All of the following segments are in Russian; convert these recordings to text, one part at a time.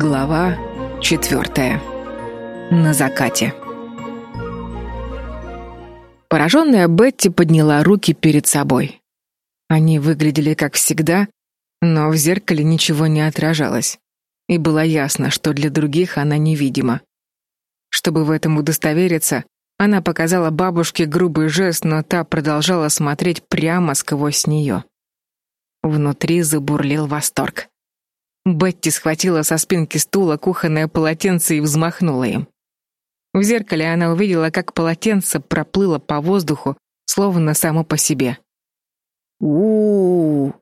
Глава четвертая. На закате. Пораженная Бетти подняла руки перед собой. Они выглядели как всегда, но в зеркале ничего не отражалось, и было ясно, что для других она невидима. Чтобы в этом удостовериться, она показала бабушке грубый жест, но та продолжала смотреть прямо сквозь нее. Внутри забурлил восторг. Бетти схватила со спинки стула кухонное полотенце и взмахнула им. В зеркале она увидела, как полотенце проплыло по воздуху, словно само по себе. у, -у, -у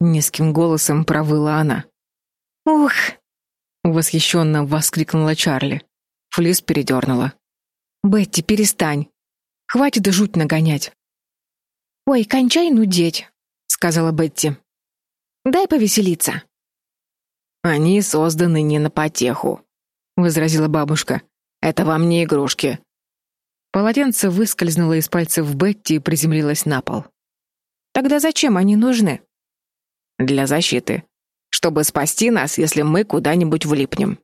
низким голосом провыла она. «Ух!» — восхищенно воскликнула Чарли. Флис передернула. «Бетти, перестань. Хватит жуть нагонять». «Ой, кончай нудеть», — сказала Бетти. «Дай повеселиться». «Они созданы не на потеху», — возразила бабушка. «Это вам не игрушки». Полотенце выскользнуло из пальцев Бетти и приземлилось на пол. «Тогда зачем они нужны?» «Для защиты. Чтобы спасти нас, если мы куда-нибудь влипнем».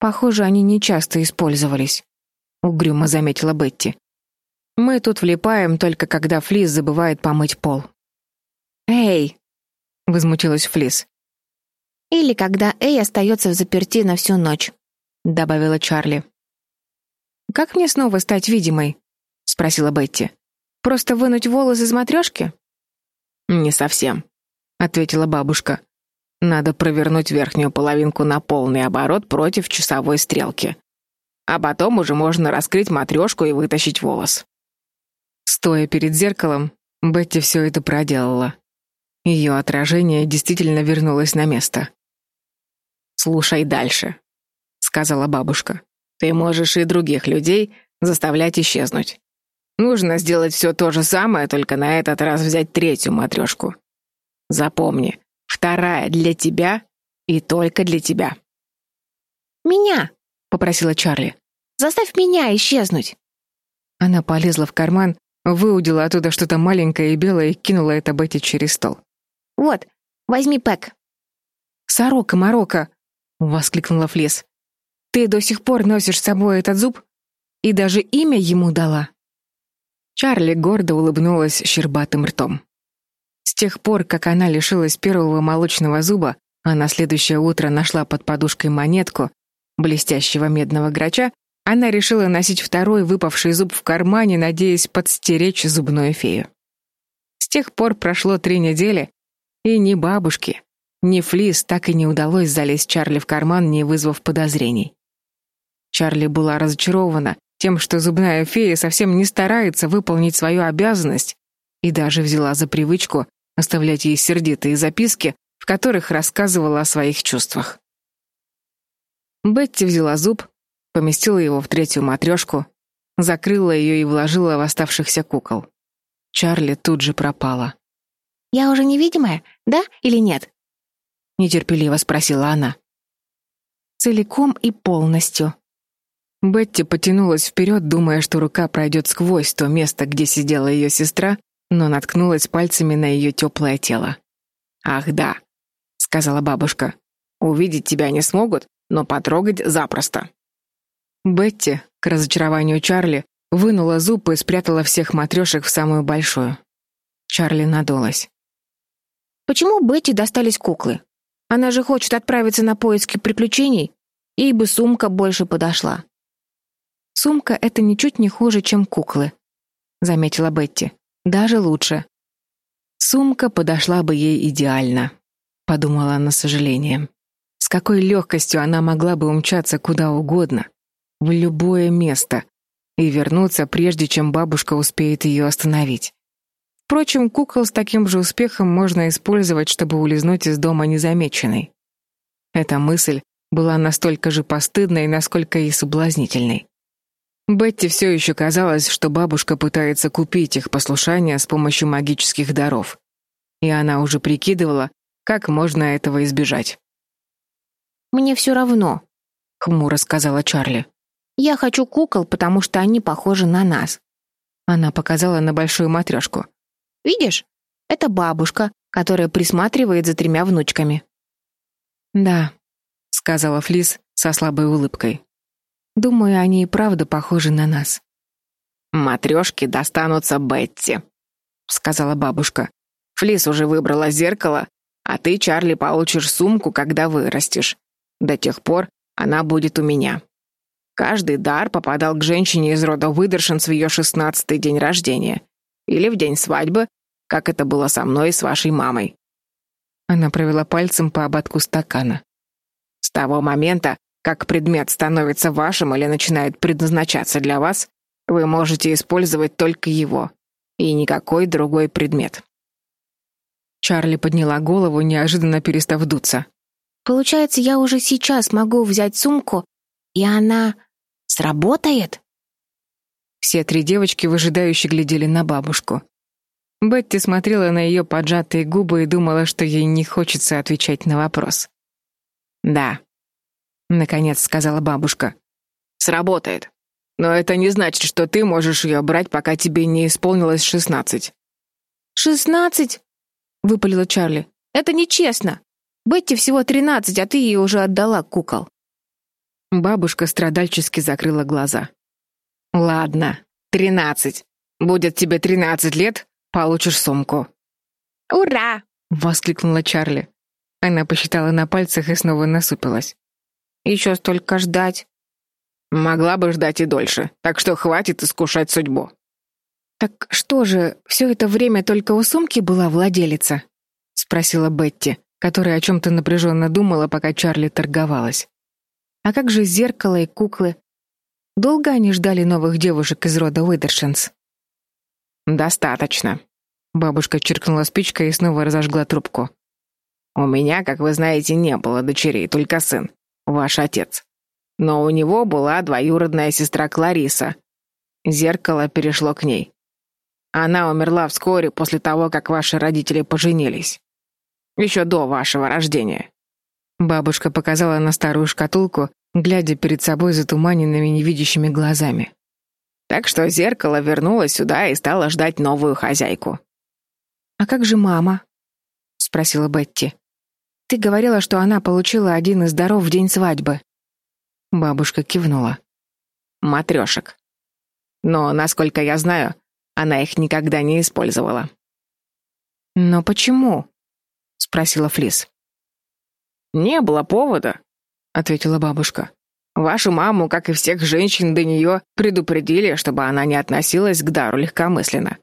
«Похоже, они не часто использовались», — угрюмо заметила Бетти. «Мы тут влипаем только когда Флис забывает помыть пол». «Эй!» — возмутилась Флис. Или когда Эй остается в заперти на всю ночь, добавила Чарли. Как мне снова стать видимой? спросила Бетти. Просто вынуть волосы из матрешки?» Не совсем, ответила бабушка. Надо провернуть верхнюю половинку на полный оборот против часовой стрелки. А потом уже можно раскрыть матрешку и вытащить волос. Стоя перед зеркалом, Бетти все это проделала. Ее отражение действительно вернулось на место. «Слушай дальше», — сказала бабушка. «Ты можешь и других людей заставлять исчезнуть. Нужно сделать все то же самое, только на этот раз взять третью матрешку. Запомни, вторая для тебя и только для тебя». «Меня!» — попросила Чарли. «Заставь меня исчезнуть!» Она полезла в карман, выудила оттуда что-то маленькое и белое и кинула это Бетти через стол. «Вот, возьми Пэк». «Сорока, морока!» — воскликнула Флес. «Ты до сих пор носишь с собой этот зуб? И даже имя ему дала?» Чарли гордо улыбнулась щербатым ртом. С тех пор, как она лишилась первого молочного зуба, а на следующее утро нашла под подушкой монетку блестящего медного грача, она решила носить второй выпавший зуб в кармане, надеясь подстеречь зубную фею. С тех пор прошло три недели, и ни бабушки, ни Флис так и не удалось залезть Чарли в карман, не вызвав подозрений. Чарли была разочарована тем, что зубная фея совсем не старается выполнить свою обязанность, и даже взяла за привычку оставлять ей сердитые записки, в которых рассказывала о своих чувствах. Бетти взяла зуб, поместила его в третью матрешку, закрыла ее и вложила в оставшихся кукол. Чарли тут же пропала. «Я уже невидимая, да или нет?» — нетерпеливо спросила она. «Целиком и полностью». Бетти потянулась вперед, думая, что рука пройдет сквозь то место, где сидела ее сестра, но наткнулась пальцами на ее теплое тело. «Ах, да», — сказала бабушка. «Увидеть тебя не смогут, но потрогать запросто». Бетти, к разочарованию Чарли, вынула зуб и спрятала всех матрешек в самую большую. Чарли надулась. «Почему Бетти достались куклы? Она же хочет отправиться на поиски приключений. Ей бы сумка больше подошла». «Сумка — это ничуть не хуже, чем куклы», — заметила Бетти. «Даже лучше». «Сумка подошла бы ей идеально», — подумала она с сожалением. С какой легкостью она могла бы умчаться куда угодно, в любое место, и вернуться, прежде чем бабушка успеет ее остановить. Впрочем, кукол с таким же успехом можно использовать, чтобы улизнуть из дома незамеченной. Эта мысль была настолько же постыдной, насколько и соблазнительной. Бетти все еще казалось, что бабушка пытается купить их послушание с помощью магических даров. И она уже прикидывала, как можно этого избежать. «Мне все равно», — хмуро сказала Чарли. «Я хочу кукол, потому что они похожи на нас». Она показала на большую матрешку. Видишь? Это бабушка, которая присматривает за тремя внучками. Да, сказала Флис со слабой улыбкой. Думаю, они и правда похожи на нас. Матрешки достанутся Бетти, сказала бабушка. Флис уже выбрала зеркало, а ты, Чарли, получишь сумку, когда вырастешь. До тех пор она будет у меня. Каждый дар попадал к женщине из рода Выдершинс в ее шестнадцатый день рождения или в день свадьбы, как это было со мной и с вашей мамой. Она провела пальцем по ободку стакана. С того момента, как предмет становится вашим или начинает предназначаться для вас, вы можете использовать только его и никакой другой предмет. Чарли подняла голову, неожиданно перестав дуться. Получается, я уже сейчас могу взять сумку, и она сработает? Все три девочки выжидающе глядели на бабушку. Бетти смотрела на ее поджатые губы и думала, что ей не хочется отвечать на вопрос. «Да», — наконец сказала бабушка. «Сработает. Но это не значит, что ты можешь ее брать, пока тебе не исполнилось шестнадцать». «Шестнадцать?» — выпалила Чарли. «Это нечестно. Бетти всего тринадцать, а ты ей уже отдала кукол». Бабушка страдальчески закрыла глаза. Ладно, тринадцать. Будет тебе тринадцать лет, получишь сумку. Ура! воскликнула Чарли. Она посчитала на пальцах и снова насупилась. Еще столько ждать. Могла бы ждать и дольше, так что хватит искушать судьбу. Так что же, все это время только у сумки была владелица? спросила Бетти, которая о чем то напряженно думала, пока Чарли торговалась. А как же зеркало и куклы? Долго они ждали новых девушек из рода Уидершинс? Достаточно. Бабушка чиркнула спичкой и снова разожгла трубку. У меня, как вы знаете, не было дочерей, только сын, ваш отец. Но у него была двоюродная сестра Клариса. Зеркало перешло к ней. Она умерла вскоре после того, как ваши родители поженились. Еще до вашего рождения. Бабушка показала на старую шкатулку, глядя перед собой затуманенными невидящими глазами. Так что зеркало вернулось сюда и стало ждать новую хозяйку. А как же мама? спросила Бетти. Ты говорила, что она получила один из даров в день свадьбы. Бабушка кивнула. Матрешек. Но, насколько я знаю, она их никогда не использовала. Но почему? спросила Флис. Не было повода ответила бабушка. Вашу маму, как и всех женщин до нее, предупредили, чтобы она не относилась к дару легкомысленно.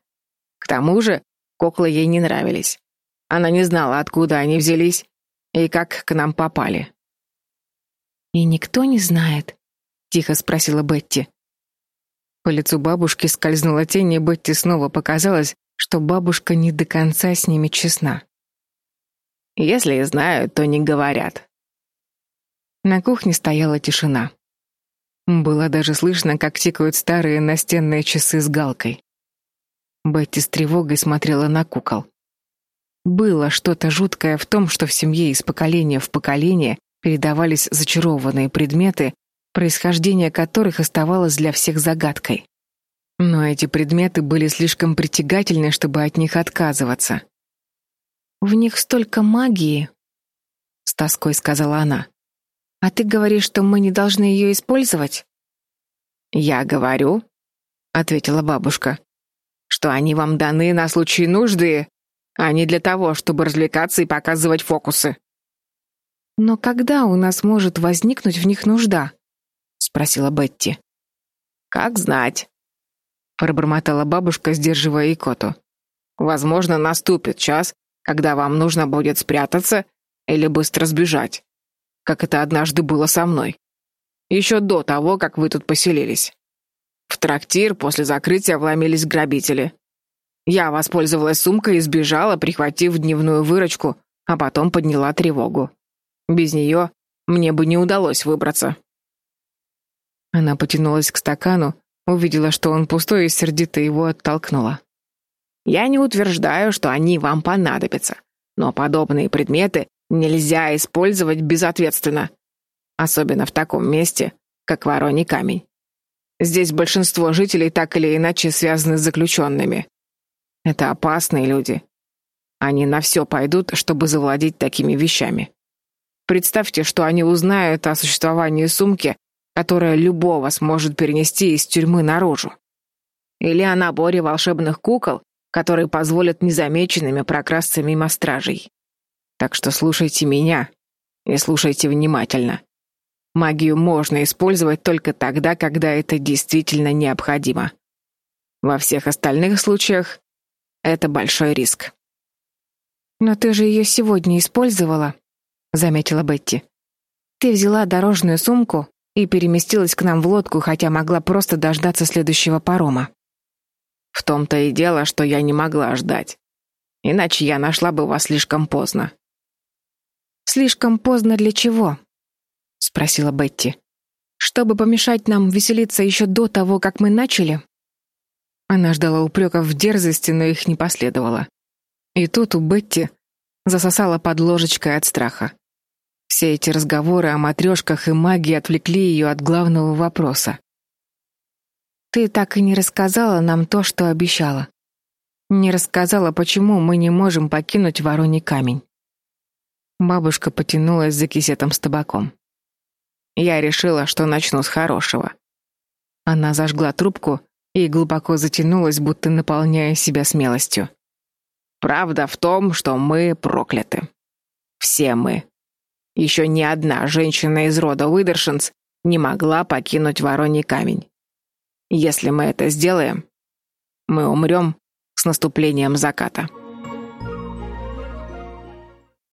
К тому же, куклы ей не нравились. Она не знала, откуда они взялись и как к нам попали. И никто не знает, тихо спросила Бетти. По лицу бабушки скользнула тень, и Бетти снова показалось, что бабушка не до конца с ними честна. Если и знают, то не говорят, на кухне стояла тишина. Было даже слышно, как тикают старые настенные часы с галкой. Бетти с тревогой смотрела на кукол. Было что-то жуткое в том, что в семье из поколения в поколение передавались зачарованные предметы, происхождение которых оставалось для всех загадкой. Но эти предметы были слишком притягательны, чтобы от них отказываться. В них столько магии, с тоской сказала она. А ты говоришь, что мы не должны ее использовать? Я говорю, ответила бабушка, что они вам даны на случай нужды, а не для того, чтобы развлекаться и показывать фокусы. Но когда у нас может возникнуть в них нужда? спросила Бетти. Как знать, пробормотала бабушка, сдерживая икоту. Возможно, наступит час, когда вам нужно будет спрятаться или быстро сбежать как это однажды было со мной. Еще до того, как вы тут поселились. В трактир после закрытия вломились грабители. Я воспользовалась сумкой и сбежала, прихватив дневную выручку, а потом подняла тревогу. Без нее мне бы не удалось выбраться. Она потянулась к стакану, увидела, что он пустой и сердито его оттолкнула. Я не утверждаю, что они вам понадобятся, но подобные предметы нельзя использовать безответственно, особенно в таком месте, как Вороний камень. Здесь большинство жителей так или иначе связаны с заключенными. Это опасные люди. Они на все пойдут, чтобы завладеть такими вещами. Представьте, что они узнают о существовании сумки, которая любого сможет перенести из тюрьмы наружу. Или о наборе волшебных кукол, которые позволят незамеченными прокрасться мимо стражей. Так что слушайте меня и слушайте внимательно. Магию можно использовать только тогда, когда это действительно необходимо. Во всех остальных случаях это большой риск. Но ты же ее сегодня использовала, заметила Бетти. Ты взяла дорожную сумку и переместилась к нам в лодку, хотя могла просто дождаться следующего парома. В том-то и дело, что я не могла ждать. Иначе я нашла бы вас слишком поздно. Слишком поздно для чего? спросила Бетти. Чтобы помешать нам веселиться еще до того, как мы начали? Она ждала упреков в дерзости, но их не последовало. И тут у Бетти засосала под ложечкой от страха. Все эти разговоры о матрешках и магии отвлекли ее от главного вопроса. Ты так и не рассказала нам то, что обещала. Не рассказала, почему мы не можем покинуть Вороний камень. Бабушка потянулась за кисетом с табаком. Я решила, что начну с хорошего. Она зажгла трубку и глубоко затянулась, будто наполняя себя смелостью. Правда в том, что мы прокляты. Все мы. Еще ни одна женщина из рода Уидершинс не могла покинуть Вороний камень. Если мы это сделаем, мы умрем с наступлением заката.